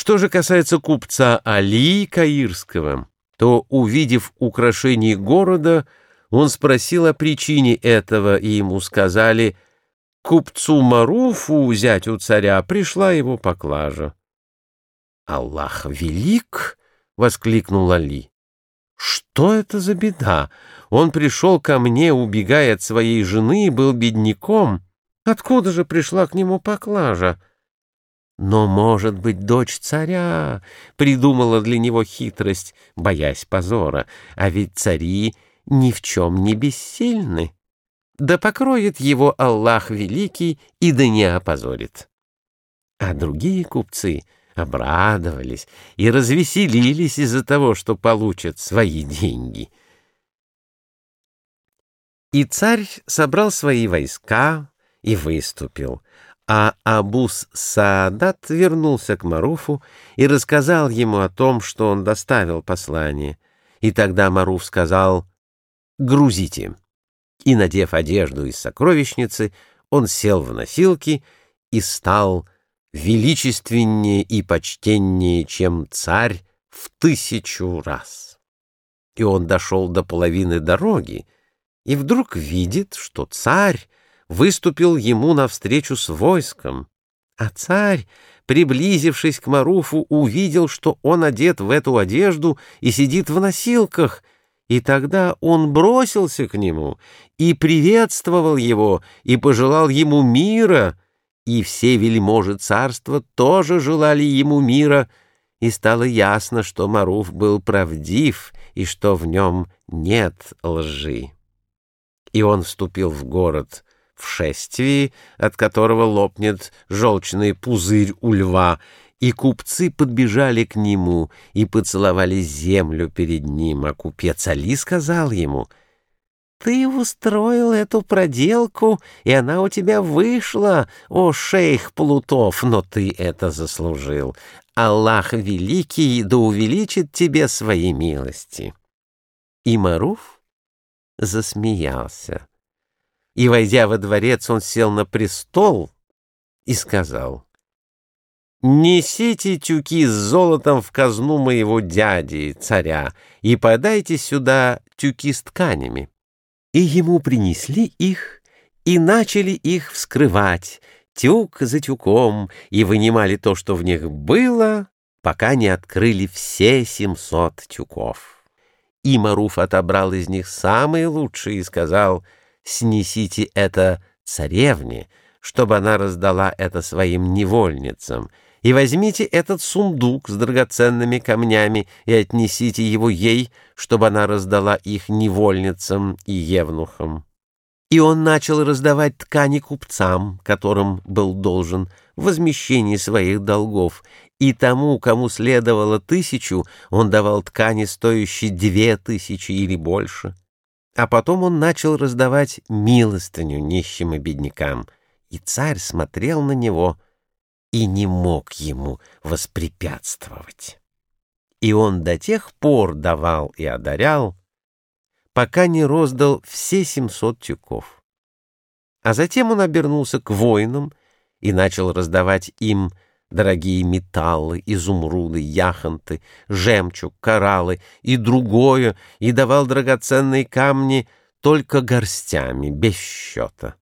Что же касается купца Али Каирского, то, увидев украшение города, он спросил о причине этого, и ему сказали, купцу Маруфу, зятю царя, пришла его поклажа. «Аллах велик!» — воскликнул Али. «Что это за беда? Он пришел ко мне, убегая от своей жены, был бедняком. Откуда же пришла к нему поклажа?» Но, может быть, дочь царя придумала для него хитрость, боясь позора, а ведь цари ни в чем не бессильны. Да покроет его Аллах Великий и да не опозорит. А другие купцы обрадовались и развеселились из-за того, что получат свои деньги. И царь собрал свои войска и выступил — а Абус Саадат вернулся к Маруфу и рассказал ему о том, что он доставил послание. И тогда Маруф сказал «Грузите». И, надев одежду из сокровищницы, он сел в носилки и стал величественнее и почтеннее, чем царь в тысячу раз. И он дошел до половины дороги, и вдруг видит, что царь выступил ему навстречу с войском, а царь, приблизившись к Маруфу, увидел, что он одет в эту одежду и сидит в носилках, и тогда он бросился к нему и приветствовал его, и пожелал ему мира, и все вельможи царства тоже желали ему мира, и стало ясно, что Маруф был правдив и что в нем нет лжи. И он вступил в город — в шествии, от которого лопнет желчный пузырь у льва, и купцы подбежали к нему и поцеловали землю перед ним, а купец Али сказал ему, «Ты устроил эту проделку, и она у тебя вышла, о шейх Плутов, но ты это заслужил. Аллах великий да увеличит тебе свои милости». И Маруф засмеялся и, войдя во дворец, он сел на престол и сказал, «Несите тюки с золотом в казну моего дяди, царя, и подайте сюда тюки с тканями». И ему принесли их, и начали их вскрывать, тюк за тюком, и вынимали то, что в них было, пока не открыли все семьсот тюков. И Маруф отобрал из них самые лучшие и сказал — снесите это царевне, чтобы она раздала это своим невольницам, и возьмите этот сундук с драгоценными камнями и отнесите его ей, чтобы она раздала их невольницам и евнухам. И он начал раздавать ткани купцам, которым был должен возмещение своих долгов, и тому, кому следовало тысячу, он давал ткани, стоящие две тысячи или больше. А потом он начал раздавать милостыню нищим и беднякам, и царь смотрел на него и не мог ему воспрепятствовать. И он до тех пор давал и одарял, пока не роздал все семьсот тюков. А затем он обернулся к воинам и начал раздавать им дорогие металлы, изумруды, яхонты, жемчуг, кораллы и другое, и давал драгоценные камни только горстями, без счета.